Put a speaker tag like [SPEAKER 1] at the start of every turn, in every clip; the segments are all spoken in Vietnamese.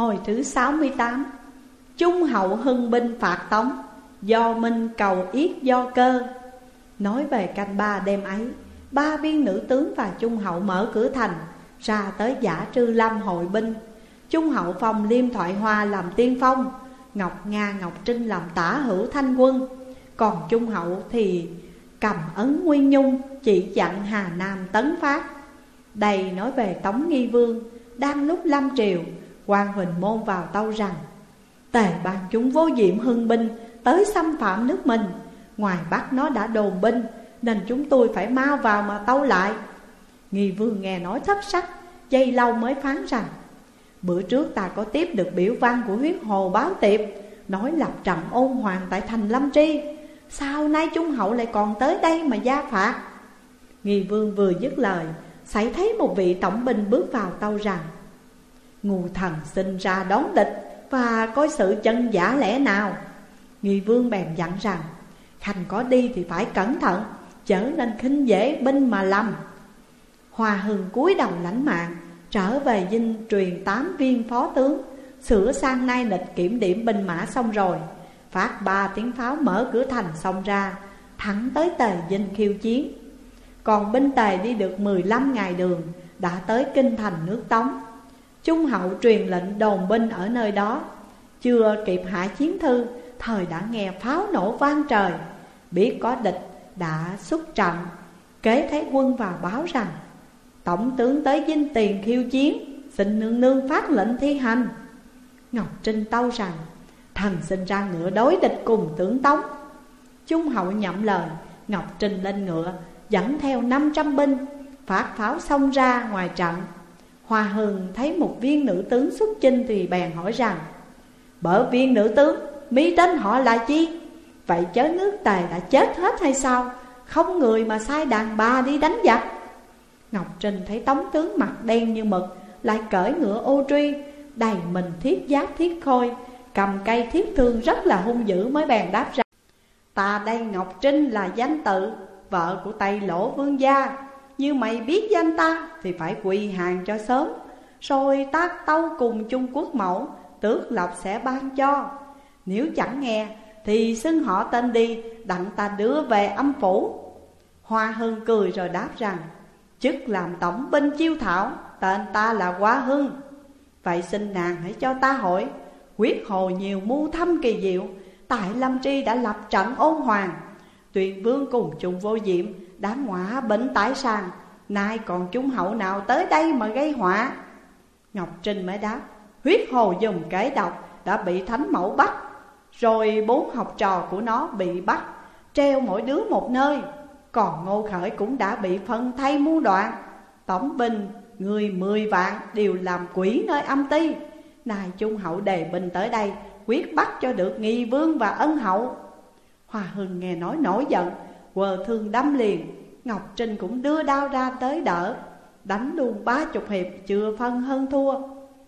[SPEAKER 1] Hồi thứ 68 Trung hậu hưng binh phạt tống, Do minh cầu yết do cơ. Nói về canh ba đêm ấy, Ba viên nữ tướng và trung hậu mở cửa thành, Ra tới giả trư lâm hội binh. Trung hậu phòng liêm thoại hoa làm tiên phong, Ngọc Nga, Ngọc Trinh làm tả hữu thanh quân. Còn trung hậu thì cầm ấn nguyên nhung, Chỉ dặn Hà Nam tấn phát. Đây nói về Tống Nghi Vương, Đang lúc lâm triều quan Huỳnh Môn vào tâu rằng, Tề ban chúng vô diệm hưng binh Tới xâm phạm nước mình. Ngoài Bắc nó đã đồn binh, Nên chúng tôi phải mau vào mà tâu lại. Nghi vương nghe nói thấp sắc, Dây lâu mới phán rằng, Bữa trước ta có tiếp được biểu văn của huyết hồ báo tiệp, Nói lập trầm ôn hoàng tại thành Lâm Tri. Sao nay Trung Hậu lại còn tới đây mà gia phạt? Nghi vương vừa dứt lời Xảy thấy một vị tổng binh bước vào tâu rằng Ngu thần sinh ra đón địch Và coi sự chân giả lẽ nào? Nghi vương bèn dặn rằng, Khanh có đi thì phải cẩn thận Chở nên khinh dễ binh mà lầm. Hòa hừng cúi đầu lãnh mạng, Trở về dinh truyền tám viên phó tướng. Sửa sang nay lịch kiểm điểm binh mã xong rồi, Phát ba tiếng pháo mở cửa thành xong ra, Thẳng tới tề dinh khiêu chiến. Còn binh tề đi được 15 ngày đường, Đã tới kinh thành nước Tống. Trung hậu truyền lệnh đồn binh ở nơi đó. Chưa kịp hạ chiến thư, Thời đã nghe pháo nổ vang trời. Biết có địch đã xuất trận, Kế thấy quân vào báo rằng, Tổng tướng tới dinh tiền khiêu chiến, Xin nương nương phát lệnh thi hành. Ngọc Trinh tâu rằng, Thần sinh ra ngựa đối địch cùng tướng Tống. Trung hậu nhậm lời, Ngọc Trinh lên ngựa, Dẫn theo 500 binh, Phát pháo xông ra ngoài trận. Hoa Hưng thấy một viên nữ tướng xuất chinh Thì bèn hỏi rằng Bở viên nữ tướng mỹ tên họ là chi? Vậy chớ nước tề đã chết hết hay sao? Không người mà sai đàn bà đi đánh giặc. Ngọc Trinh thấy tống tướng mặt đen như mực, Lại cởi ngựa ô truy, Đầy mình thiết giáp thiết khôi, Cầm cây thiết thương rất là hung dữ mới bèn đáp ra Ta đây Ngọc Trinh là danh tự, Vợ của Tây Lỗ Vương Gia. Như mày biết danh ta Thì phải quỳ hàng cho sớm. Rồi tác tâu cùng Trung Quốc mẫu, Tước lộc sẽ ban cho. Nếu chẳng nghe, Thì xưng họ tên đi, Đặng ta đưa về âm phủ. Hoa Hưng cười rồi đáp rằng, Chức làm tổng binh chiêu thảo, Tên ta là Hoa Hưng. Vậy xin nàng hãy cho ta hỏi Quyết hồ nhiều mưu thâm kỳ diệu, Tại Lâm Tri đã lập trận ôn hoàng. Tuyền vương cùng chung vô diệm đã ngọa bệnh tái sang. Nay còn chúng hậu nào tới đây mà gây họa? Ngọc Trinh mới đáp, Huyết hồ dùng kế độc, Đã bị thánh mẫu bắt. Rồi bốn học trò của nó bị bắt, Treo mỗi đứa một nơi. Còn Ngô Khởi cũng đã bị phân thay muôn đoạn. Tổng binh, người mười vạn đều làm quỷ nơi âm ti. Nay Trung Hậu đề binh tới đây, Quyết bắt cho được nghi vương và ân hậu. Hòa Hưng nghe nói nổi giận Quờ thương đâm liền. Ngọc Trinh cũng đưa đao ra tới đỡ. Đánh luôn ba chục hiệp, chưa phân hơn thua.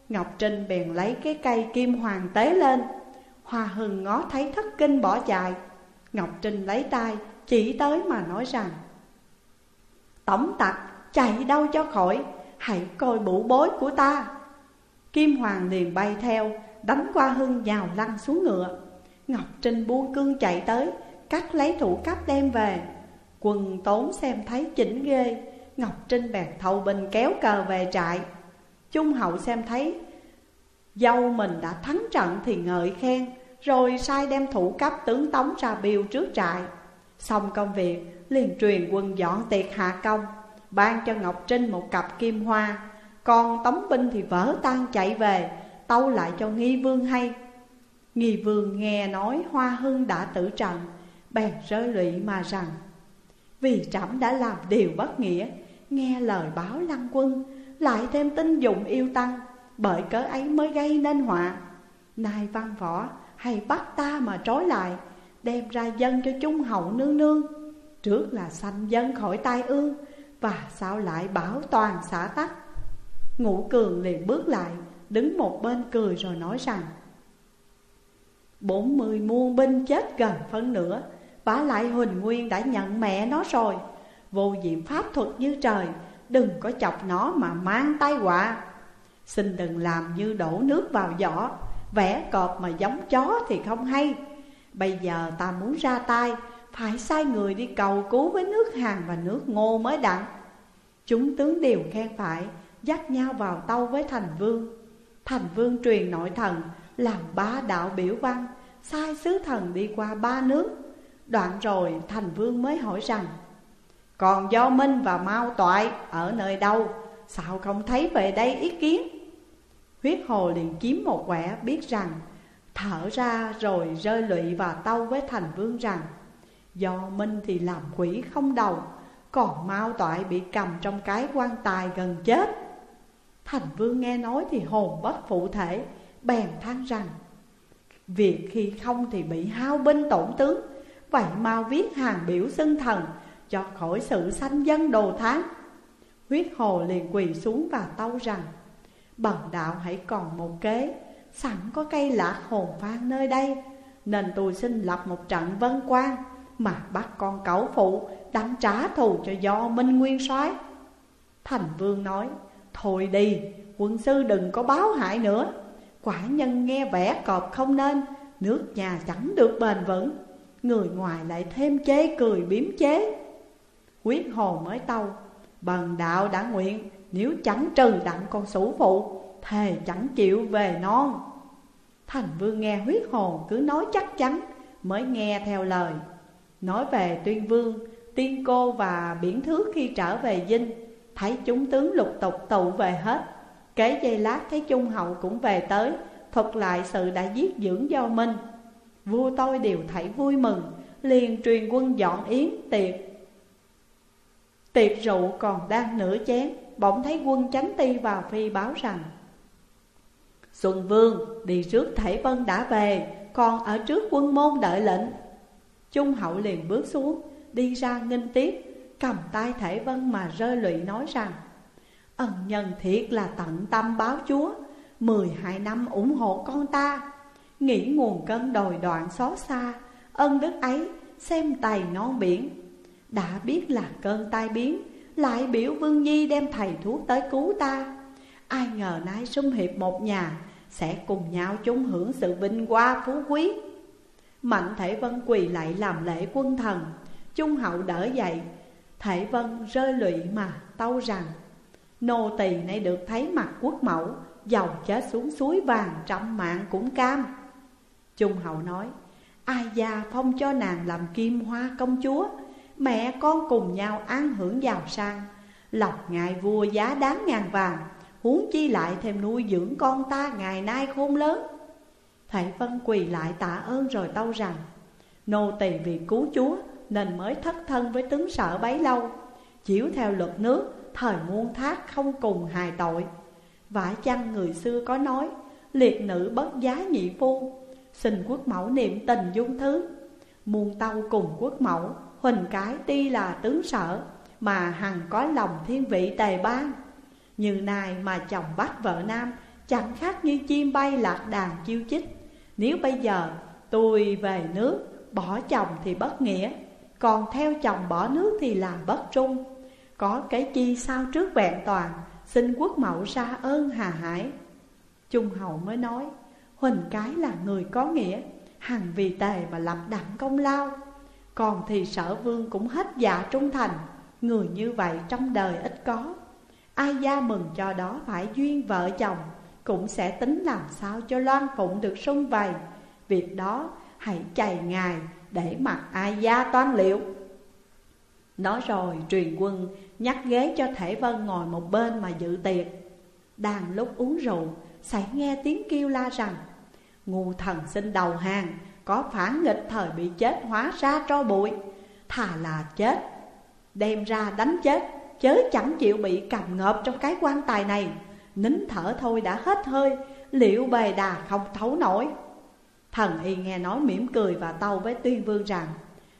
[SPEAKER 1] Ngọc Trinh bèn lấy cái cây kim hoàng tế lên. Hoa Hưng ngó thấy thất kinh bỏ chạy. Ngọc Trinh lấy tay, chỉ tới mà nói rằng, Tổng tặc, chạy đâu cho khỏi? Hãy coi bụ bối của ta. Kim Hoàng liền bay theo, Đánh qua Hưng nhào lăn xuống ngựa. Ngọc Trinh buông cương chạy tới Cắt lấy thủ cấp đem về. Quần tốn xem thấy chỉnh ghê, Ngọc Trinh bèn thâu binh kéo cờ về trại. Trung hậu xem thấy, Dâu mình đã thắng trận thì ngợi khen, Rồi sai đem thủ cấp tướng tống ra biêu trước trại. Xong công việc, liền truyền quân dọn tiệc hạ công, Ban cho Ngọc Trinh một cặp kim hoa. Còn tống binh thì vỡ tan chạy về, Tâu lại cho nghi vương hay. Nghi vương nghe nói Hoa Hưng đã tử trận Bèn rơi lụy mà rằng, Vì trẫm đã làm điều bất nghĩa, Nghe lời báo lăng quân, Lại thêm tin dụng yêu tăng, Bởi cớ ấy mới gây nên họa. Nay văn võ hay bắt ta mà trói lại, Đem ra dân cho trung hậu nương nương. Trước là sanh dân khỏi tai ương, Và sao lại bảo toàn xã tắc. Ngũ cường liền bước lại, Đứng một bên cười rồi nói rằng, Bốn mươi muôn binh chết gần phân nửa vả lại Huỳnh Nguyên đã nhận mẹ nó rồi. Vô diệm pháp thuật như trời, Đừng có chọc nó mà mang tai họa. Xin đừng làm như đổ nước vào giỏ, Vẽ cọp mà giống chó thì không hay. Bây giờ ta muốn ra tay, Phải sai người đi cầu cứu với nước hàng và nước ngô mới đặng. Chúng tướng đều khen phải, Dắt nhau vào tâu với thành vương. Thành vương truyền nội thần, Làm ba đạo biểu văn, Sai sứ thần đi qua ba nước. Đoạn rồi thành vương mới hỏi rằng, Còn do Minh và Mao Toại ở nơi đâu? Sao không thấy về đây ý kiến? Huyết hồ liền kiếm một quẻ biết rằng, Thở ra rồi rơi lụy và tâu với thành vương rằng, Do Minh thì làm quỷ không đầu, Còn Mao Toại bị cầm trong cái quan tài gần chết. Thành vương nghe nói thì hồn bất phụ thể, Bèn than rằng, Việc khi không thì bị hao binh tổn tướng Vậy mau viết hàng biểu xưng thần Cho khỏi sự sanh dân đồ tháng Huyết hồ liền quỳ xuống và tâu rằng Bần đạo hãy còn một kế Sẵn có cây lạc hồn phan nơi đây Nên tôi xin lập một trận vân quan Mà bắt con cẩu phụ Đặng trả thù cho do Minh Nguyên soái. Thành vương nói Thôi đi, quân sư đừng có báo hại nữa. Quả nhân nghe vẻ cọp không nên Nước nhà chẳng được bền vững. Người ngoài lại thêm chế cười biếm chế. Quyết hồ mới tâu, Bần đạo đã nguyện, Nếu chẳng trừ đặng con sủ phụ, Thề chẳng chịu về non. Thành vương nghe huyết hồn cứ nói chắc chắn, Mới nghe theo lời. Nói về tuyên vương, Tiên cô và biển thước khi trở về dinh, Thấy chúng tướng lục tục tụ về hết. Kế giây lát thấy Trung Hậu cũng về tới, Thuật lại sự đã giết dưỡng do Minh. Vua tôi đều thấy vui mừng, Liền truyền quân dọn yến, tiệc. Tiệc rượu còn đang nửa chén, Bỗng thấy quân chánh ti vào phi báo rằng, Xuân Vương, đi trước Thể Vân đã về, Còn ở trước quân môn đợi lệnh. Trung hậu liền bước xuống, Đi ra nghênh tiếp, Cầm tay Thể Vân mà rơi lụy nói rằng, Ân nhân thiệt là tận tâm báo chúa, Mười hai năm ủng hộ con ta. Nghĩ nguồn cơn đồi đoạn xót xa, Ân đức ấy xem tài non biển. Đã biết là cơn tai biến, Lại biểu Vương Nhi đem thầy thuốc tới cứu ta. Ai ngờ nay xung hiệp một nhà Sẽ cùng nhau chung hưởng sự vinh hoa phú quý. Mạnh Thể Vân quỳ lại làm lễ quân thần Trung hậu đỡ dậy. Thể Vân rơi lụy mà tâu rằng, Nô tỳ nay được thấy mặt quốc mẫu, Dòng chết xuống suối vàng trăm mạng cũng cam. Trung hậu nói, Ai già phong cho nàng làm kim hoa công chúa, Mẹ con cùng nhau an hưởng giàu sang. Lộc ngài vua giá đáng ngàn vàng, Huống chi lại thêm nuôi dưỡng con ta ngày nay khôn lớn. Thầy Vân quỳ lại tạ ơn rồi tâu rằng, Nô tỳ vì cứu chúa nên mới thất thân với tướng sở bấy lâu, Chiếu theo luật nước, thời muôn thác không cùng hài tội. Vả chăng người xưa có nói, Liệt nữ bất giá nhị phu Xin quốc mẫu niệm tình dung thứ. Muôn tâu cùng quốc mẫu, Huỳnh cái tuy là tướng sở, Mà hằng có lòng thiên vị tề ban Như nay mà chồng bắt vợ nam, Chẳng khác như chim bay lạc đàn chiêu chích. Nếu bây giờ tôi về nước, Bỏ chồng thì bất nghĩa, Còn theo chồng bỏ nước thì là bất trung. Có cái chi sao trước vẹn toàn, Xin quốc mẫu ra ơn hà hải. Trung hậu mới nói Huỳnh cái là người có nghĩa Hằng vì tề mà lập đặng công lao. Còn thì sở vương cũng hết dạ trung thành Người như vậy trong đời ít có. Ai gia mừng cho đó phải duyên vợ chồng Cũng sẽ tính làm sao cho loan phụng được sung vầy. Việc đó hãy chày ngài để mặc ai gia toan liệu Nói rồi truyền quân nhắc ghế cho Thể Vân ngồi một bên mà dự tiệc. Đang lúc uống rượu, sẽ nghe tiếng kêu la rằng Ngu thần xin đầu hàng, có phản nghịch thời bị chết hóa ra tro bụi. Thà là chết, đem ra đánh chết Chớ chẳng chịu bị cầm ngợp trong cái quan tài này. Nín thở thôi đã hết hơi, liệu bề đà không thấu nổi. Thần y nghe nói mỉm cười và tâu với tuyên vương rằng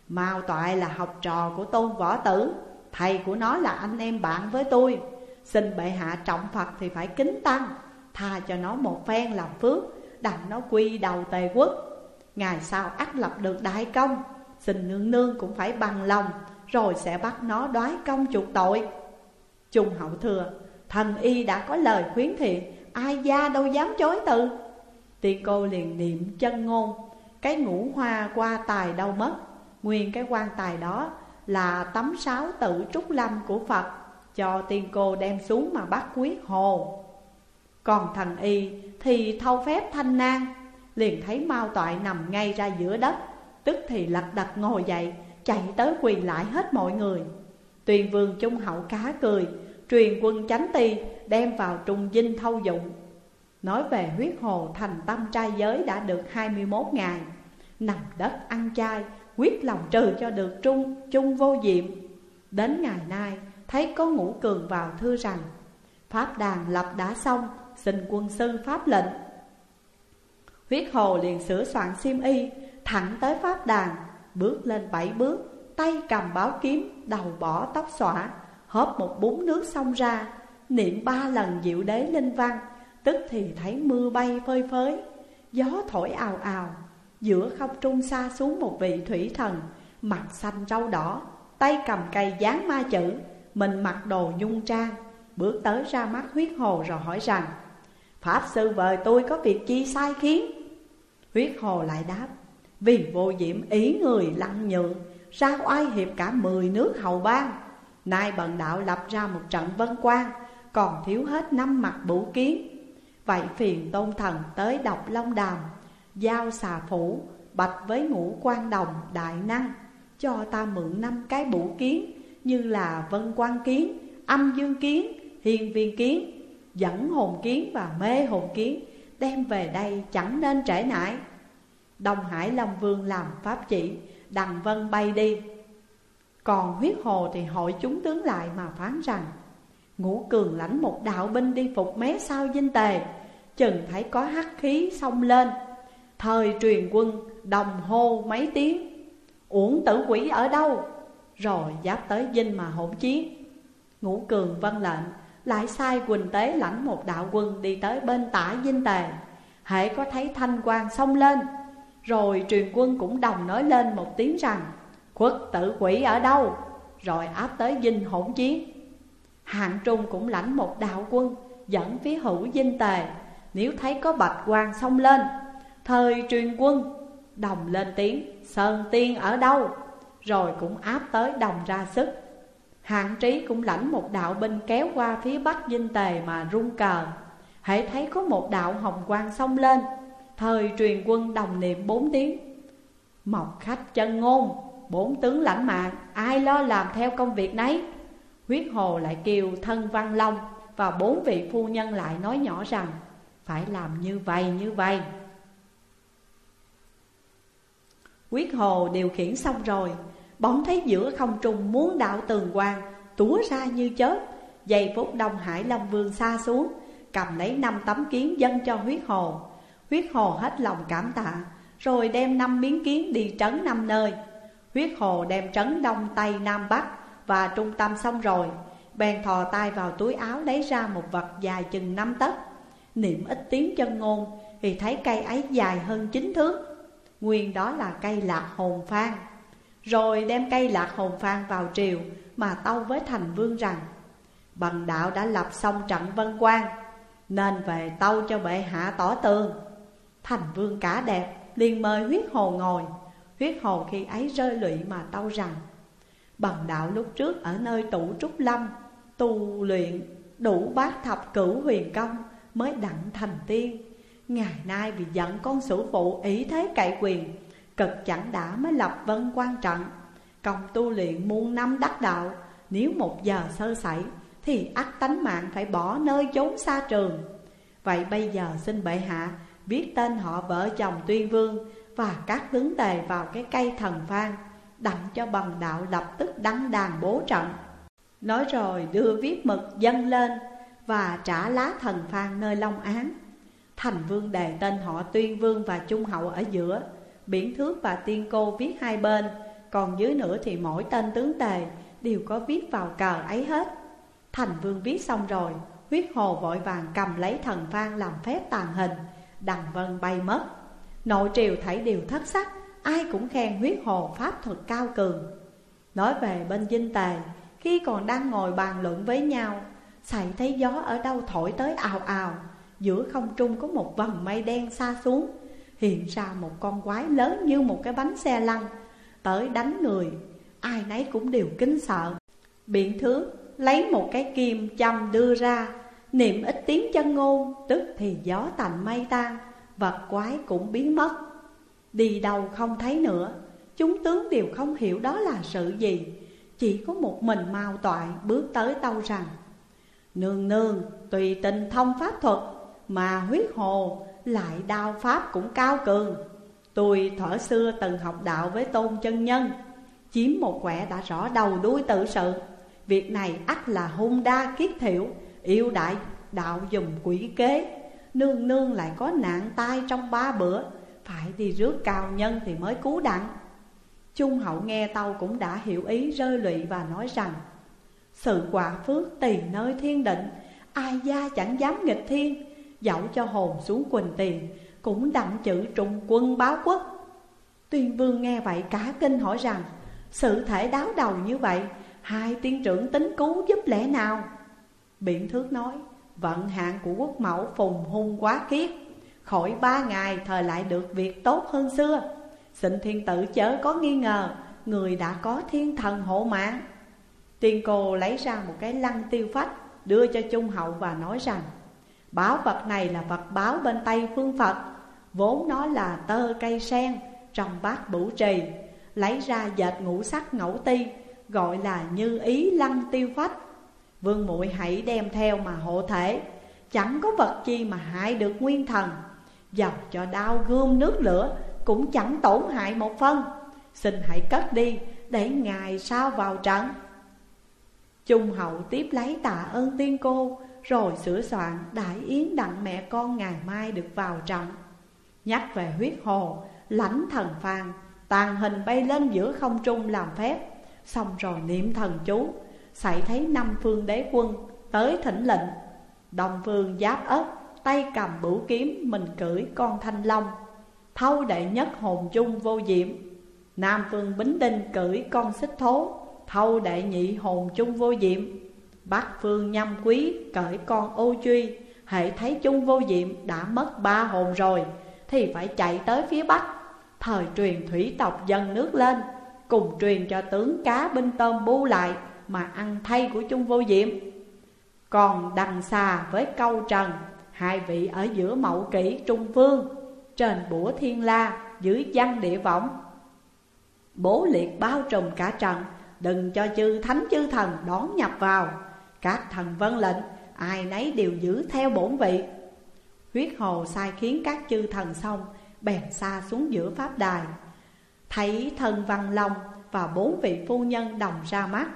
[SPEAKER 1] Mao Toại là học trò của tôn võ tử Thầy của nó là anh em bạn với tôi. Xin bệ hạ trọng Phật thì phải kính tăng. Tha cho nó một phen làm phước Đặng nó quy đầu tề quốc. Ngày sau ắt lập được đại công, Xin nương nương cũng phải bằng lòng, Rồi sẽ bắt nó đoái công chuộc tội. Trung hậu thừa, Thần y đã có lời khuyến thiện Ai gia đâu dám chối từ. Tiên cô liền niệm chân ngôn, Cái ngũ hoa qua tài đâu mất. Nguyên cái quan tài đó là tấm sáo tự trúc lâm của Phật, Cho tiên cô đem xuống mà bắt quyết hồ. Còn thần y, thì thâu phép thanh nang, Liền thấy mau toại nằm ngay ra giữa đất. Tức thì lật đật ngồi dậy, Chạy tới quỳ lại hết mọi người. Tuyền vương trung hậu cá cười, Truyền quân chánh ti, đem vào trung dinh thâu dụng. Nói về huyết hồ thành tâm trai giới đã được 21 ngày. Nằm đất ăn chay, quyết lòng trừ cho được trung, chung vô diệm. Đến ngày nay, thấy có ngũ cường vào thư rằng, Pháp đàn lập đã xong xin quân sư pháp lệnh. Huyết hồ liền sửa soạn xiêm y, Thẳng tới pháp đàn, Bước lên bảy bước, Tay cầm báo kiếm, Đầu bỏ tóc xõa, Hớp một bún nước xong ra, Niệm ba lần diệu đế linh văn, Tức thì thấy mưa bay phơi phới, Gió thổi ào ào, Giữa không trung xa xuống một vị thủy thần, Mặt xanh râu đỏ, Tay cầm cây dán ma chữ, Mình mặc đồ nhung trang, Bước tới ra mắt huyết hồ rồi hỏi rằng Pháp sư vời tôi có việc chi sai khiến. Huyết hồ lại đáp Vì vô diệm ý người lăng nhượng Ra oai hiệp cả mười nước hầu bang? Nay bần đạo lập ra một trận vân quan Còn thiếu hết năm mặt bủ kiến. Vậy phiền tôn thần tới đọc long đàm Giao xà phủ bạch với ngũ quan đồng đại năng Cho ta mượn năm cái bủ kiến Như là vân quan kiến, âm dương kiến, hiền viên kiến Dẫn hồn kiến và mê hồn kiến, Đem về đây chẳng nên trễ nải. Đông Hải Long Vương làm pháp chỉ, Đằng vân bay đi. Còn huyết hồ thì hội chúng tướng lại mà phán rằng, Ngũ cường lãnh một đạo binh đi phục mé sau dinh tề, Chừng thấy có hắc khí xông lên. Thời truyền quân, đồng hô mấy tiếng, Uổng tử quỷ ở đâu? Rồi giáp tới dinh mà hỗn chiến. Ngũ cường vân lệnh lại sai Quỳnh Tế lãnh một đạo quân Đi tới bên tả dinh tề. Hễ có thấy thanh quang xông lên, Rồi truyền quân cũng đồng nói lên một tiếng rằng, Khuất tử quỷ ở đâu? Rồi áp tới dinh hỗn chiến. Hạng Trung cũng lãnh một đạo quân, Dẫn phía hữu dinh tề. Nếu thấy có bạch quang xông lên, Thời truyền quân, Đồng lên tiếng, Sơn tiên ở đâu? Rồi cũng áp tới đồng ra sức. Hạng trí cũng lãnh một đạo binh kéo qua phía bắc dinh tề mà rung cờ. Hãy thấy có một đạo hồng quang xông lên. Thời truyền quân đồng niệm bốn tiếng. Mộc khách chân ngôn, Bốn tướng lãnh mạng, Ai lo làm theo công việc nấy. Huyết hồ lại kêu thân văn long Và bốn vị phu nhân lại nói nhỏ rằng, Phải làm như vậy như vậy. Quyết hồ điều khiển xong rồi Bỗng thấy giữa không trung muốn đạo tường quang Túa ra như chớp. Giây phút Đông Hải Long Vương xa xuống, Cầm lấy năm tấm kiến dân cho huyết hồ. Huyết hồ hết lòng cảm tạ, Rồi đem năm miếng kiến đi trấn năm nơi. Huyết hồ đem trấn Đông Tây Nam Bắc Và trung tâm xong rồi, Bèn thò tay vào túi áo lấy ra một vật dài chừng năm tấc. Niệm ít tiếng chân ngôn Thì thấy cây ấy dài hơn chín thước. Nguyên đó là cây lạc hồn phan rồi đem cây lạc hồn phan vào triều Mà tâu với thành vương rằng, Bằng đạo đã lập xong trận vân quan Nên về tâu cho bệ hạ tỏ tường. Thành vương cả đẹp, liền mời huyết hồ ngồi. Huyết hồ khi ấy rơi lụy mà tâu rằng, Bằng đạo lúc trước ở nơi tủ trúc lâm, Tu luyện đủ bát thập cửu huyền công Mới đặng thành tiên. Ngày nay vì giận con sử phụ ý thế cậy quyền Cực chẳng đã mới lập vân quan trọng Công tu luyện muôn năm đắc đạo, Nếu một giờ sơ sẩy, Thì ắt tánh mạng phải bỏ nơi chốn xa trường. Vậy bây giờ xin bệ hạ Viết tên họ vợ chồng tuyên vương Và các tướng tề vào cái cây thần phan Đặng cho bằng đạo lập tức đăng đàn bố trận. Nói rồi đưa viết mực dâng lên Và trả lá thần phan nơi Long Án. Thành vương đề tên họ tuyên vương và trung hậu ở giữa Biển thước và tiên cô viết hai bên, Còn dưới nữa thì mỗi tên tướng tề Đều có viết vào cờ ấy hết. Thành vương viết xong rồi, Huyết hồ vội vàng cầm lấy thần phan làm phép tàn hình, Đằng vân bay mất. Nội triều thấy đều thất sắc, Ai cũng khen huyết hồ pháp thuật cao cường. Nói về bên dinh tề, Khi còn đang ngồi bàn luận với nhau Xảy thấy gió ở đâu thổi tới ào ào, Giữa không trung có một vầng mây đen xa xuống. Hiện ra một con quái lớn như một cái bánh xe lăn. Tới đánh người, Ai nấy cũng đều kính sợ. Biện thước lấy một cái kim châm đưa ra. Niệm ít tiếng chân ngôn, Tức thì gió tạnh mây tan, Vật quái cũng biến mất. Đi đâu không thấy nữa, Chúng tướng đều không hiểu đó là sự gì. Chỉ có một mình mau toại bước tới tâu rằng, Nương nương, tùy tình thông pháp thuật mà huyết hồ lại đao pháp cũng cao cường. Tôi thở xưa từng học đạo với tôn chân nhân, Chiếm một quẻ đã rõ đầu đuôi tự sự. Việc này ắt là hung đa kiết thiểu, Yêu đại, đạo dùng quỷ kế. Nương nương lại có nạn tai trong ba bữa, Phải đi rước cao nhân thì mới cứu đặng. Trung hậu nghe tâu cũng đã hiểu ý rơi lụy và nói rằng, Sự quả phước tùy nơi thiên định, Ai gia chẳng dám nghịch thiên Dẫu cho hồn xuống quỳnh tiền, Cũng đặng chữ trung quân báo quốc. Tuyên vương nghe vậy cả kinh hỏi rằng, Sự thể đáo đầu như vậy, Hai tiên trưởng tính cứu giúp lẽ nào? Biện thước nói, Vận hạn của quốc mẫu phùng hung quá kiết Khỏi ba ngày thời lại được việc tốt hơn xưa. Xin thiên tử chớ có nghi ngờ, Người đã có thiên thần hộ mạng. Tiên cô lấy ra một cái lăng tiêu phách, Đưa cho Trung Hậu và nói rằng Bảo vật này là vật báo bên tay phương Phật, Vốn nó là tơ cây sen, Trong bát bủ trì, Lấy ra dệt ngũ sắc ngẫu ti, Gọi là như ý lăng tiêu phách. Vương muội hãy đem theo mà hộ thể, Chẳng có vật chi mà hại được nguyên thần Dầu cho đau gươm nước lửa Cũng chẳng tổn hại một phân Xin hãy cất đi, Để ngày sau vào trận. Trung hậu tiếp lấy tạ ơn tiên cô rồi sửa soạn đại yến đặng mẹ con ngày mai được vào trận Nhắc về huyết hồ, Lãnh thần phàn Tàn hình bay lên giữa không trung làm phép. Xong rồi niệm thần chú Xảy thấy năm phương đế quân Tới thỉnh lệnh. Đồng phương giáp ớt Tay cầm bửu kiếm, Mình cưỡi con thanh long. Thâu đệ nhất hồn chung vô diệm. Nam phương bính đinh cưỡi con xích thố. Thâu đệ nhị hồn chung vô diệm. Bác phương nhâm quý, cởi con ô truy. Hệ thấy chung vô diệm, đã mất ba hồn rồi, Thì phải chạy tới phía Bắc. Thời truyền thủy tộc dần nước lên, Cùng truyền cho tướng cá binh tôm bu lại, Mà ăn thay của chung vô diệm. Còn đằng xa với câu trần, Hai vị ở giữa mậu kỷ trung phương, Trên bủa thiên la, dưới văn địa võng. Bố liệt bao trùm cả trận, Đừng cho chư thánh chư thần đón nhập vào. Các thần vân lệnh, Ai nấy đều giữ theo bổn vị. Huyết hồ sai khiến các chư thần xong, Bèn xa xuống giữa pháp đài. Thấy thần văn long và bốn vị phu nhân đồng ra mắt,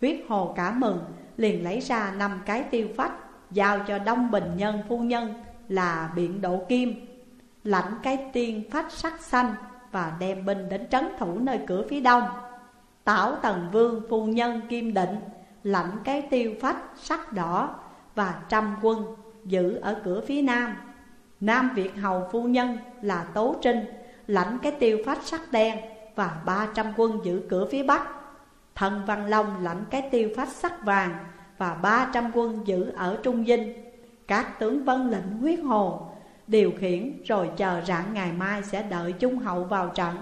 [SPEAKER 1] Huyết hồ cả mừng, liền lấy ra năm cái tiêu phách, Giao cho Đông Bình Nhân phu nhân là biện độ kim. Lãnh cái tiên phách sắc xanh Và đem binh đến trấn thủ nơi cửa phía đông. Tảo Tần Vương phu nhân Kim Định Lãnh cái tiêu phách sắc đỏ Và trăm quân giữ ở cửa phía nam. Nam Việt Hầu phu nhân là Tố Trinh Lãnh cái tiêu phách sắc đen Và ba trăm quân giữ cửa phía bắc. Thần Văn Long lãnh cái tiêu phách sắc vàng Và ba trăm quân giữ ở Trung Dinh. Các tướng vân lệnh huyết hồ Điều khiển rồi chờ rạng ngày mai sẽ đợi Trung Hậu vào trận.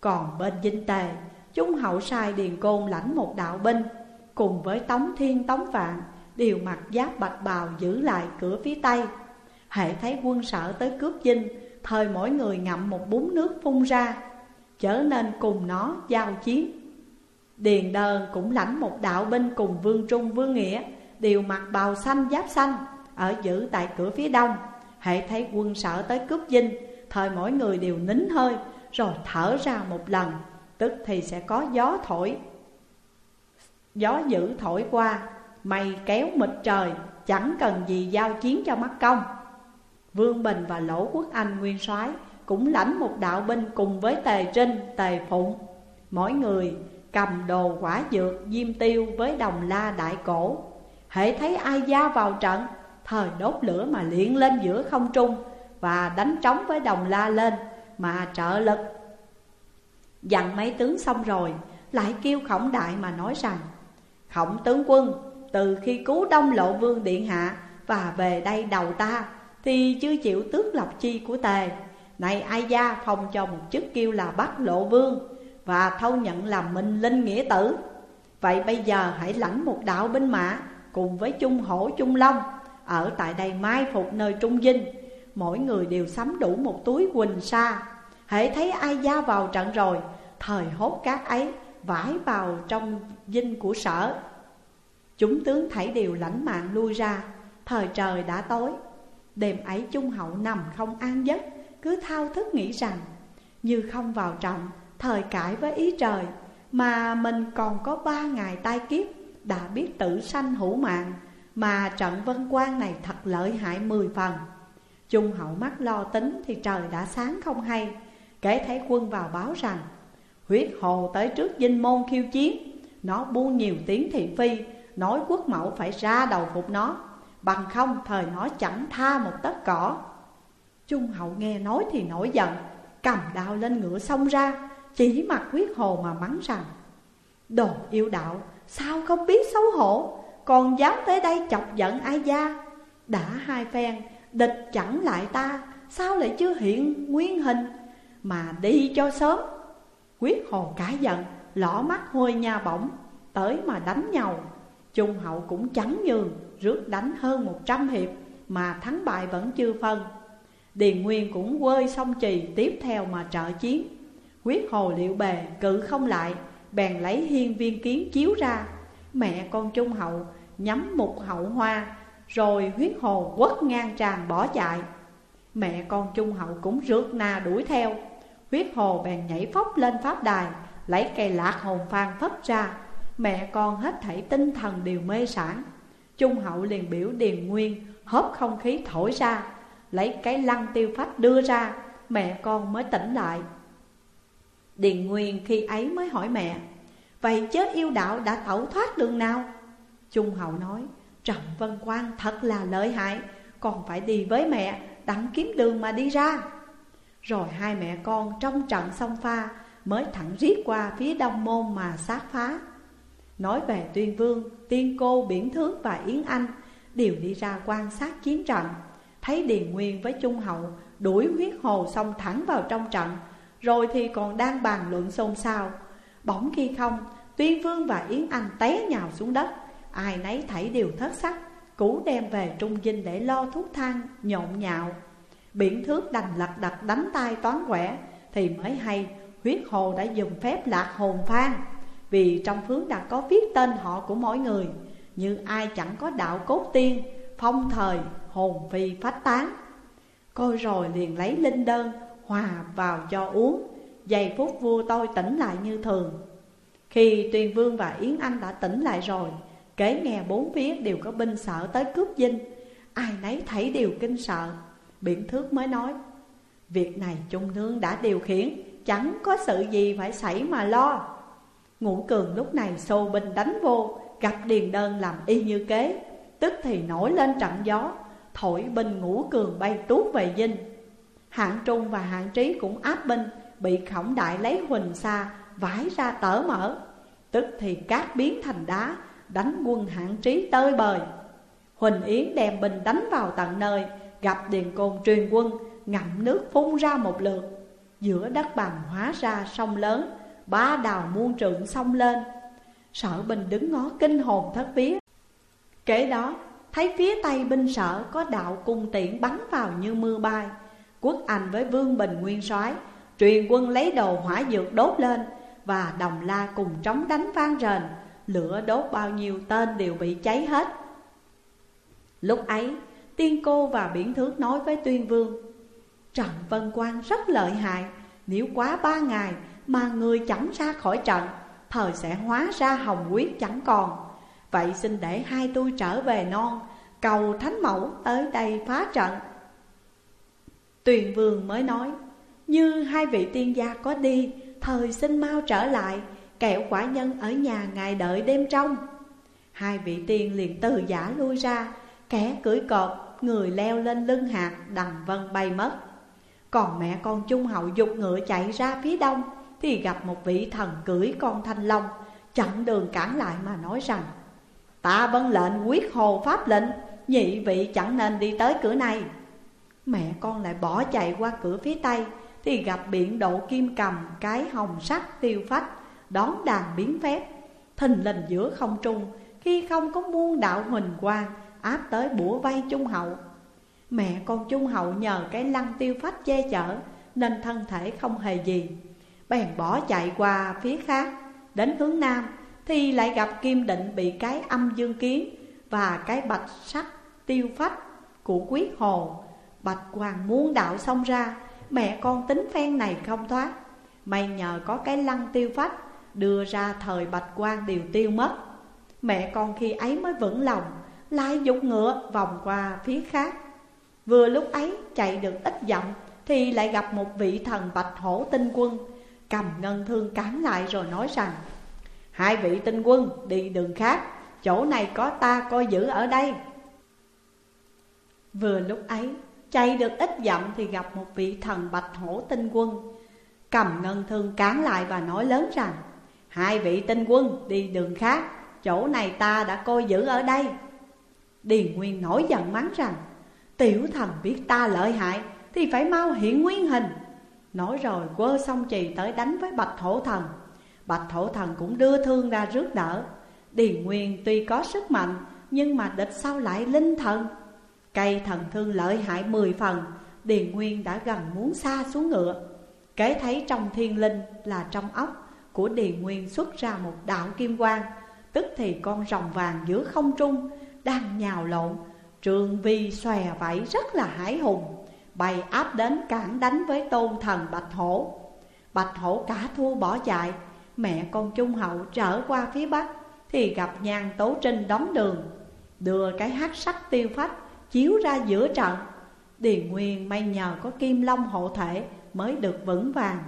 [SPEAKER 1] Còn bên Dinh Tề Trung hậu sai Điền Côn lãnh một đạo binh Cùng với Tống Thiên, Tống Vạn, Đều mặc giáp bạch bào giữ lại cửa phía Tây. Hệ thấy quân sở tới cướp dinh, Thời mỗi người ngậm một bún nước phun ra Trở nên cùng nó giao chiến. Điền Đơn cũng lãnh một đạo binh cùng Vương Trung, Vương Nghĩa, Đều mặc bào xanh, giáp xanh, Ở giữ tại cửa phía đông. Hệ thấy quân sở tới cướp dinh, Thời mỗi người đều nín hơi, Rồi thở ra một lần, Tức thì sẽ có gió thổi. Gió dữ thổi qua Mây kéo mịt trời Chẳng cần gì giao chiến cho mất công. Vương Bình và Lỗ Quốc Anh nguyên soái Cũng lãnh một đạo binh cùng với Tề Trinh, Tề Phụng. Mỗi người cầm đồ quả dược diêm tiêu với đồng la đại cổ. Hệ thấy ai gia vào trận Thời đốt lửa mà liện lên giữa không trung Và đánh trống với đồng la lên Mà trợ lực. Dặn mấy tướng xong rồi Lại kêu khổng đại mà nói rằng Khổng tướng quân, Từ khi cứu đông lộ vương điện hạ và về đây đầu ta, Thì chưa chịu tước lộc chi của tề. Này ai gia phong cho một chức kêu là Bắc Lộ Vương Và thâu nhận làm minh linh nghĩa tử. Vậy bây giờ hãy lãnh một đạo binh mã Cùng với Trung Hổ, Trung Long Ở tại đây mai phục nơi Trung Dinh. Mỗi người đều sắm đủ một túi quỳnh sa. Hãy thấy ai gia vào trận rồi, Thời hốt cát ấy vải vào trong dinh của sở. Chúng tướng thảy đều lãnh mạng lui ra, Thời trời đã tối. Đêm ấy Trung Hậu nằm không an giấc, Cứ thao thức nghĩ rằng, Như không vào trận Thời cãi với ý trời, Mà mình còn có ba ngày tai kiếp, Đã biết tự sanh hữu mạng, Mà trận vân quan này thật lợi hại mười phần. Trung hậu mắt lo tính thì trời đã sáng không hay, Kể thấy quân vào báo rằng, Huyết hồ tới trước dinh môn khiêu chiến. Nó buông nhiều tiếng thị phi, Nói quốc mẫu phải ra đầu phục nó. Bằng không, thời nó chẳng tha một tấc cỏ. Trung hậu nghe nói thì nổi giận, Cầm đao lên ngựa xông ra, Chỉ mặt quyết hồ mà mắng rằng, Đồ yêu đạo, Sao không biết xấu hổ? Còn dám tới đây chọc giận ai gia Đã hai phen, Địch chẳng lại ta, Sao lại chưa hiện nguyên hình? Mà đi cho sớm. Quyết hồ cả giận Lỏ mắt hôi nha bổng Tới mà đánh nhau. Trung hậu cũng chẳng nhường, Rước đánh hơn một trăm hiệp, Mà thắng bại vẫn chưa phân. Điền Nguyên cũng quơi sông trì Tiếp theo mà trợ chiến. Quyết hồ liệu bề cự không lại, Bèn lấy hiên viên kiến chiếu ra. Mẹ con Trung hậu nhắm một hậu hoa, Rồi huyết hồ quất ngang tràn bỏ chạy. Mẹ con Trung hậu cũng rước na đuổi theo. Huyết hồ bèn nhảy phóc lên pháp đài Lấy cây lạc hồn phan phất ra, Mẹ con hết thảy tinh thần đều mê sản Trung hậu liền biểu Điền Nguyên, Hớp không khí thổi ra, Lấy cái lăng tiêu phách đưa ra, Mẹ con mới tỉnh lại. Điền Nguyên khi ấy mới hỏi mẹ, Vậy chớ yêu đạo đã tẩu thoát đường nào? Trung hậu nói Trọng Vân Quang thật là lợi hại, Còn phải đi với mẹ, Đặng kiếm đường mà đi ra. Rồi hai mẹ con trong trận sông pha Mới thẳng riết qua phía đông môn mà sát phá. Nói về tuyên vương, tiên cô, biển thước và Yến Anh Đều đi ra quan sát chiến trận Thấy Điền Nguyên với Trung Hậu đuổi huyết hồ xong thẳng vào trong trận Rồi thì còn đang bàn luận xôn xao. Bỗng khi không, tuyên vương và Yến Anh té nhào xuống đất Ai nấy thảy đều thất sắc Cũ đem về trung dinh để lo thuốc thang, nhộn nhạo. Biển thước đành lật đật đánh tay toán quẻ Thì mới hay huyết hồ đã dùng phép lạc hồn phan vì trong phướng đã có viết tên họ của mỗi người, Như ai chẳng có đạo cốt tiên, Phong thời, hồn phi phách tán. Coi rồi liền lấy linh đơn, Hòa vào cho uống, Giây phút vua tôi tỉnh lại như thường. Khi Tuyên Vương và Yến Anh đã tỉnh lại rồi Kể nghe bốn phía đều có binh sợ tới cướp dinh. Ai nấy thấy đều kinh sợ Biển thước mới nói, Việc này Trung Nương đã điều khiển Chẳng có sự gì phải xảy mà lo. Ngũ cường lúc này xô binh đánh vô, Gặp điền đơn làm y như kế. Tức thì nổi lên trận gió, Thổi binh ngũ cường bay tuốt về dinh. Hạng trung và hạng trí cũng áp binh, Bị khổng đại lấy huỳnh xa Vải ra tở mở. Tức thì cát biến thành đá, Đánh quân hạng trí tơi bời. Huỳnh Yến đem binh đánh vào tận nơi, Gặp điền côn truyền quân, Ngậm nước phun ra một lượt. Giữa đất bằng hóa ra sông lớn Ba đào muôn trượng sông lên. Sở binh đứng ngó kinh hồn thất vía. Kể đó, thấy phía tây binh sở có đạo cung tiễn bắn vào như mưa bay. Quốc Anh với Vương Bình Nguyên soái Truyền quân lấy đồ hỏa dược đốt lên Và đồng la cùng trống đánh vang rền, Lửa đốt bao nhiêu tên đều bị cháy hết. Lúc ấy, tiên cô và biển thước nói với tuyên vương Trần Vân Quang rất lợi hại. Nếu quá ba ngày mà người chẳng ra khỏi trận, Thời sẽ hóa ra hồng quyết chẳng còn. Vậy xin để hai tôi trở về non, Cầu thánh mẫu tới đây phá trận. Tuyền vương mới nói, Như hai vị tiên gia có đi, Thời xin mau trở lại Kẹo quả nhân ở nhà ngài đợi đêm trong. Hai vị tiên liền từ giả lui ra, Kẻ cưỡi cọp, Người leo lên lưng hạt Đằng vân bay mất. Còn mẹ con Trung Hậu dục ngựa chạy ra phía đông, thì gặp một vị thần cưỡi con thanh long, Chặn đường cản lại mà nói rằng, Ta vân lệnh quyết hồ pháp lệnh, Nhị vị chẳng nên đi tới cửa này. Mẹ con lại bỏ chạy qua cửa phía tây, Thì gặp biển độ kim cầm, Cái hồng sắc tiêu phách, Đón đàn biến phép. Thình lình giữa không trung, Khi không có muôn đạo huỳnh quang, Áp tới bủa vây trung hậu Mẹ con trung hậu nhờ cái lăng tiêu phách che chở, Nên thân thể không hề gì. Bèn bỏ chạy qua phía khác, Đến hướng nam, Thì lại gặp Kim Định bị cái âm dương kiến Và cái bạch sắc tiêu phách của quyết hồ. Bạch hoàng muốn đạo xong ra, Mẹ con tính phen này không thoát. May nhờ có cái lăng tiêu phách Đưa ra thời bạch quang đều tiêu mất. Mẹ con khi ấy mới vững lòng, Lại dục ngựa vòng qua phía khác. Vừa lúc ấy chạy được ít dặm Thì lại gặp một vị thần bạch hổ tinh quân. Cầm ngân thương cản lại rồi nói rằng, Hai vị tinh quân, đi đường khác, Chỗ này có ta coi giữ ở đây. Vừa lúc ấy chạy được ít dặm thì gặp một vị thần bạch hổ tinh quân. Cầm ngân thương cán lại và nói lớn rằng, Hai vị tinh quân, đi đường khác, Chỗ này ta đã coi giữ ở đây. Điền Nguyên nổi giận mắng rằng Tiểu thần biết ta lợi hại, Thì phải mau hiện nguyên hình. Nói rồi, quơ xong trì tới đánh với bạch thổ thần. Bạch thổ thần cũng đưa thương ra rước đỡ. Điền Nguyên tuy có sức mạnh, Nhưng mà địch sau lại linh thần. Cây thần thương lợi hại mười phần, Điền Nguyên đã gần muốn xa xuống ngựa. Kế thấy trong thiên linh là trong ốc, Của Điền Nguyên xuất ra một đạo kim quang, Tức thì con rồng vàng giữa không trung Đang nhào lộn Trường vi xòe vẫy rất là hải hùng, Bày áp đến cản đánh với tôn thần Bạch Hổ. Bạch Hổ cả thua bỏ chạy, Mẹ con Trung Hậu trở qua phía Bắc Thì gặp nhan tố trinh đóng đường, Đưa cái hát sắc tiêu phách Chiếu ra giữa trận. Điền Nguyên may nhờ có kim long hộ thể Mới được vững vàng.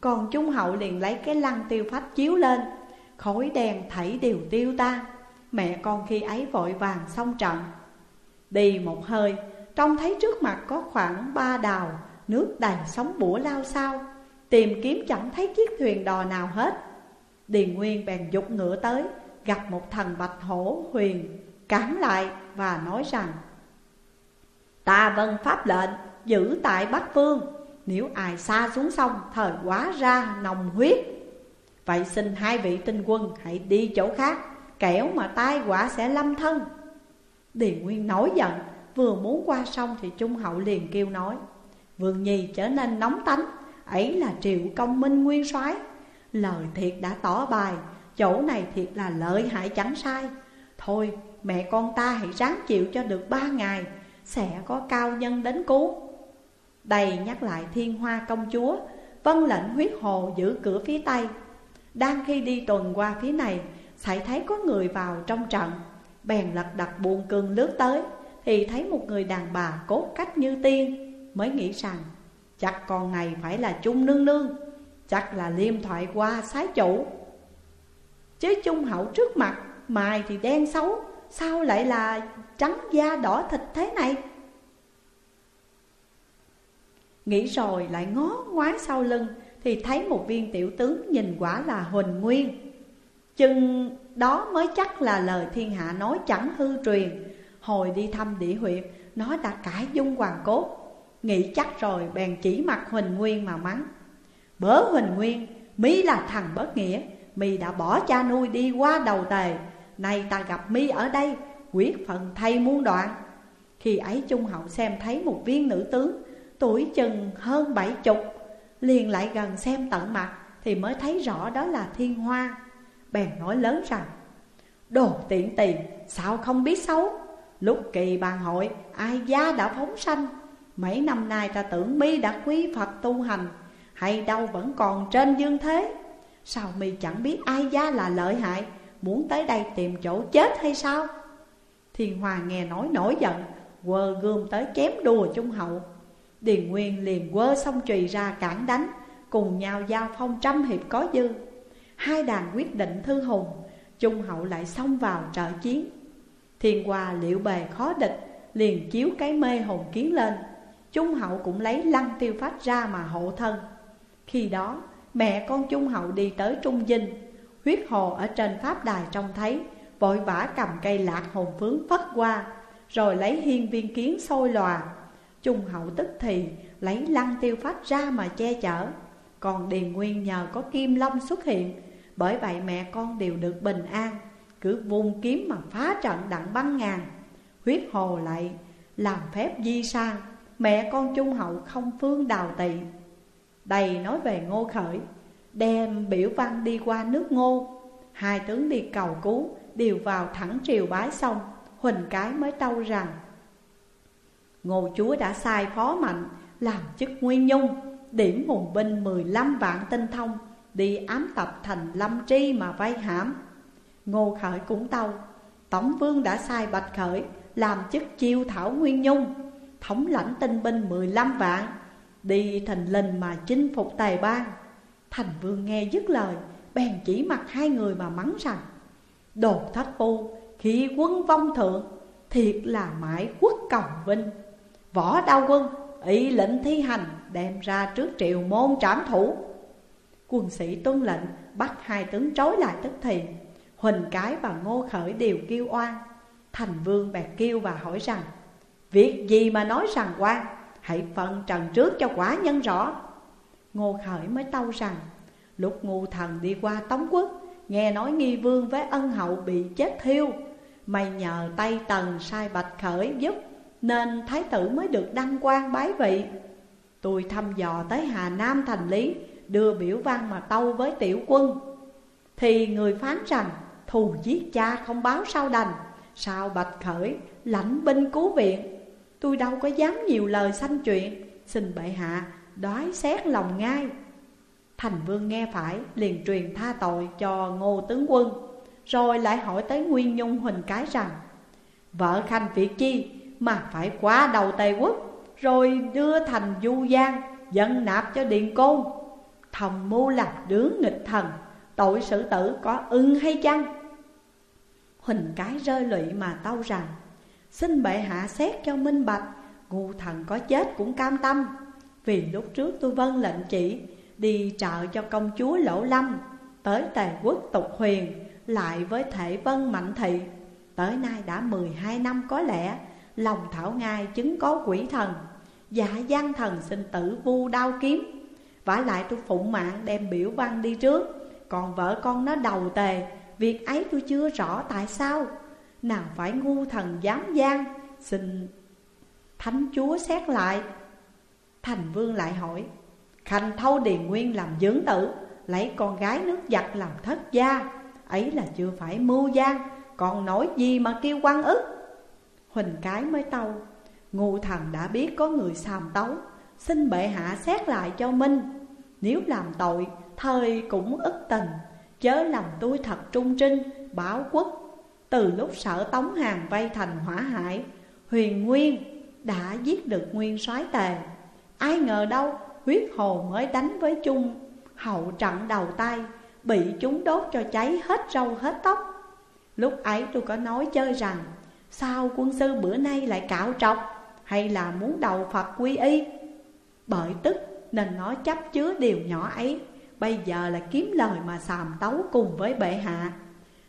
[SPEAKER 1] Còn Trung Hậu liền lấy cái lăng tiêu phách chiếu lên Khối đèn thảy đều tiêu tan. Mẹ con khi ấy vội vàng xong trận. Đi một hơi, Trông thấy trước mặt có khoảng ba đào Nước đầy sóng bủa lao sao. Tìm kiếm chẳng thấy chiếc thuyền đò nào hết. Điền Nguyên bèn dục ngựa tới, Gặp một thần bạch hổ huyền, Cản lại và nói rằng, Ta vân pháp lệnh, giữ tại Bắc Phương Nếu ai xa xuống sông, thời quá ra nồng huyết. Vậy xin hai vị tinh quân hãy đi chỗ khác, Kẻo mà tai quả sẽ lâm thân. Điền Nguyên nổi giận, Vừa muốn qua sông thì Trung Hậu liền kêu nói, Vương Nhi trở nên nóng tánh, Ấy là triệu công minh nguyên soái. Lời thiệt đã tỏ bài, Chỗ này thiệt là lợi hại chẳng sai. Thôi, mẹ con ta hãy ráng chịu cho được ba ngày, Sẽ có cao nhân đến cứu. Đầy nhắc lại thiên hoa công chúa Vân lệnh huyết hồ giữ cửa phía tây. Đang khi đi tuần qua phía này Xảy thấy có người vào trong trận. Bèn lật đặt buồn cưng lướt tới, Thì thấy một người đàn bà cốt cách như tiên, Mới nghĩ rằng, Chắc con này phải là chung nương nương, Chắc là liêm thoại qua sái chủ. Chứ trung hậu trước mặt Mài thì đen xấu, Sao lại là trắng da đỏ thịt thế này? Nghĩ rồi lại ngó ngoái sau lưng, Thì thấy một viên tiểu tướng nhìn quả là Huỳnh Nguyên. Chừng đó mới chắc là lời thiên hạ nói chẳng hư truyền. Hồi đi thăm địa huyện Nó đã cải dung hoàng cốt. Nghĩ chắc rồi, bèn chỉ mặt Huỳnh Nguyên mà mắng. Bớ Huỳnh Nguyên, Mi là thằng bất nghĩa. Mi đã bỏ cha nuôi đi qua đầu tề. Nay ta gặp Mi ở đây, Quyết phần thay muôn đoạn. Khi ấy Trung Hậu xem thấy một viên nữ tướng, Tuổi chừng hơn bảy chục, Liền lại gần xem tận mặt Thì mới thấy rõ đó là thiên hoa. Bèn nói lớn rằng, Đồ tiện tiền, sao không biết xấu? Lúc kỳ bàn hội, ai gia đã phóng sanh? Mấy năm nay ta tưởng mi đã quý Phật tu hành, Hay đâu vẫn còn trên dương thế? Sao mi chẳng biết ai gia là lợi hại? Muốn tới đây tìm chỗ chết hay sao? Thiên Hòa nghe nói nổi giận, Quơ gươm tới chém đùa Trung Hậu. Điền Nguyên liền quơ xong chùy ra cản đánh, Cùng nhau giao phong trăm hiệp có dư. Hai đàn quyết định thư hùng Trung Hậu lại xông vào trợ chiến. Thiên Hòa liệu bề khó địch, Liền chiếu cái mê hồn kiến lên. Trung Hậu cũng lấy lăng tiêu phách ra mà hộ thân. Khi đó, mẹ con Trung Hậu đi tới Trung Dinh. Huyết hồ ở trên pháp đài trông thấy, Vội vã cầm cây lạc hồn phướng phất qua, Rồi lấy hiên viên kiến sôi lòa. Trung hậu tức thì lấy lăng tiêu phách ra mà che chở. Còn Điền Nguyên nhờ có Kim Long xuất hiện bởi vậy mẹ con đều được bình an, Cứ vung kiếm mà phá trận đặng băng ngàn. Huyết hồ lại làm phép di sang, Mẹ con Trung hậu không phương đào tị Đầy nói về ngô khởi, Đem biểu văn đi qua nước ngô. Hai tướng đi cầu cứu, Đều vào thẳng triều bái xong, Huỳnh cái mới tâu rằng, Ngô chúa đã sai phó mạnh, Làm chức nguyên nhung, Điểm hùng binh 15 vạn tinh thông Đi ám tập thành lâm tri mà vay hãm. Ngô khởi cũng tâu, Tổng vương đã sai bạch khởi Làm chức chiêu thảo nguyên nhung, Thống lãnh tinh binh 15 vạn, Đi thành linh mà chinh phục tài bang. Thành vương nghe dứt lời, Bèn chỉ mặt hai người mà mắng rằng, Đồ thất phu, khi quân vong thượng, Thiệt là mãi quốc còng vinh. Võ đao quân, ý lệnh thi hành, Đem ra trước triệu môn trảm thủ. Quân sĩ tuân lệnh bắt hai tướng trói lại tức thì. Huỳnh Cái và Ngô Khởi đều kêu oan. Thành vương bèn kêu và hỏi rằng, Việc gì mà nói rằng quan Hãy phân trần trước cho quả nhân rõ. Ngô Khởi mới tâu rằng, Lúc ngu thần đi qua Tống quốc, Nghe nói nghi vương với ân hậu bị chết thiêu. Mày nhờ tay tần sai bạch khởi giúp, Nên thái tử mới được đăng quan bái vị. Tôi thăm dò tới Hà Nam thành lý Đưa biểu văn mà tâu với tiểu quân. Thì người phán rằng, Thù giết cha không báo sao đành, Sao bạch khởi lãnh binh cứu viện? Tôi đâu có dám nhiều lời sanh chuyện, Xin bệ hạ đoái xét lòng ngay. Thành vương nghe phải, liền truyền tha tội cho ngô tướng quân, Rồi lại hỏi tới Nguyên Nhung Huỳnh cái rằng, Vợ khanh việc chi mà phải qua đầu Tây Quốc, Rồi đưa thành du giang dân nạp cho điện côn? Thầm mưu làm đứa nghịch thần, Tội sự tử có ưng hay chăng? Huỳnh cái rơi lụy mà tâu rằng, Xin bệ hạ xét cho minh bạch, Ngu thần có chết cũng cam tâm. Vì lúc trước tôi vâng lệnh chỉ, Đi trợ cho công chúa Lỗ Lâm, Tới tề quốc tục huyền, Lại với thể vân mạnh thị. Tới nay đã 12 năm có lẽ, Lòng thảo ngai chứng có quỷ thần Dạ gian thần sinh tử vu đao kiếm vả lại tôi phụng mạng đem biểu văn đi trước. Còn vợ con nó đầu tề, Việc ấy tôi chưa rõ tại sao. Nào phải ngu thần dám gian Xin thánh chúa xét lại. Thành vương lại hỏi, Khanh thâu điền nguyên làm dưỡng tử, Lấy con gái nước giặc làm thất gia, Ấy là chưa phải mưu gian, Còn nói gì mà kêu quan ức? Huỳnh cái mới tâu, Ngu thần đã biết có người xàm tấu, Xin bệ hạ xét lại cho minh. Nếu làm tội, Thời cũng ức tình. Chớ làm tôi thật trung trinh, báo quốc. Từ lúc sở tống hàng vây thành hỏa hải, Huyền Nguyên đã giết được nguyên soái tề. Ai ngờ đâu, huyết hồ mới đánh với chung. Hậu trận đầu tay, Bị chúng đốt cho cháy hết râu hết tóc. Lúc ấy tôi có nói chơi rằng, Sao quân sư bữa nay lại cạo trọc, Hay là muốn đầu Phật quy y? Bởi tức nên nó chấp chứa điều nhỏ ấy. Bây giờ là kiếm lời mà xàm tấu cùng với bệ hạ.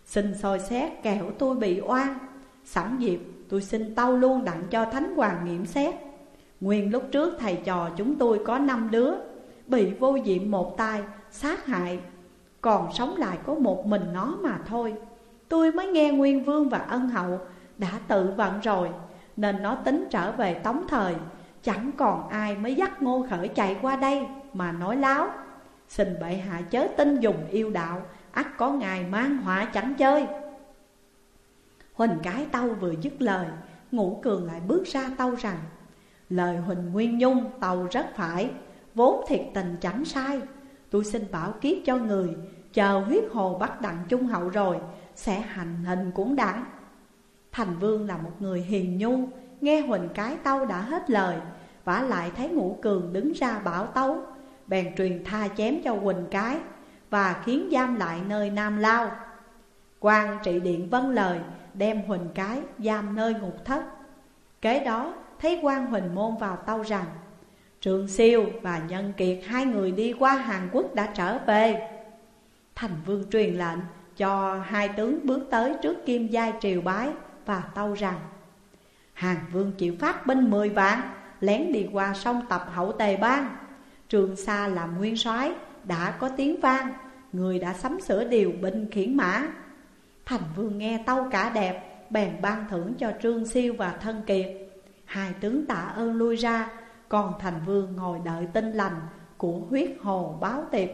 [SPEAKER 1] Xin soi xét kẻo tôi bị oan. Sẵn dịp, tôi xin tâu luôn đặng cho Thánh Hoàng nghiệm xét. Nguyên lúc trước thầy trò chúng tôi có năm đứa, Bị vô diệm một tay sát hại. Còn sống lại có một mình nó mà thôi. Tôi mới nghe Nguyên Vương và Ân Hậu đã tự vận rồi, Nên nó tính trở về tống thời. Chẳng còn ai mới dắt ngô khởi chạy qua đây mà nói láo. Xin bệ hạ chớ tin dùng yêu đạo, ắt có ngài mang họa chẳng chơi. Huỳnh cái tâu vừa dứt lời, Ngũ cường lại bước ra tâu rằng, Lời Huỳnh Nguyên Nhung tàu rất phải, Vốn thiệt tình chẳng sai. Tôi xin bảo kiếp cho người, Chờ huyết hồ bắt đặng trung hậu rồi, Sẽ hành hình cũng đặng Thành Vương là một người hiền nhu Nghe Huỳnh cái tâu đã hết lời, vả lại thấy ngũ cường đứng ra bảo tấu, Bèn truyền tha chém cho Huỳnh cái Và khiến giam lại nơi Nam Lao. Quan trị điện vâng lời, Đem Huỳnh cái giam nơi ngục thất. Kế đó, thấy quan Huỳnh Môn vào tâu rằng, Trường Siêu và Nhân Kiệt, hai người đi qua Hàn Quốc đã trở về. Thành vương truyền lệnh cho hai tướng bước tới trước kim giai triều bái Và tâu rằng Hàng vương chịu phát binh mười vạn, Lén đi qua sông tập hậu tề bang. Trường Sa làm nguyên soái, Đã có tiếng vang, Người đã sắm sửa điều binh khiển mã. Thành vương nghe tâu cả đẹp, Bèn ban thưởng cho Trương Siêu và Thân Kiệt. Hai tướng tạ ơn lui ra, Còn thành vương ngồi đợi tin lành Của huyết hồ báo tiệp.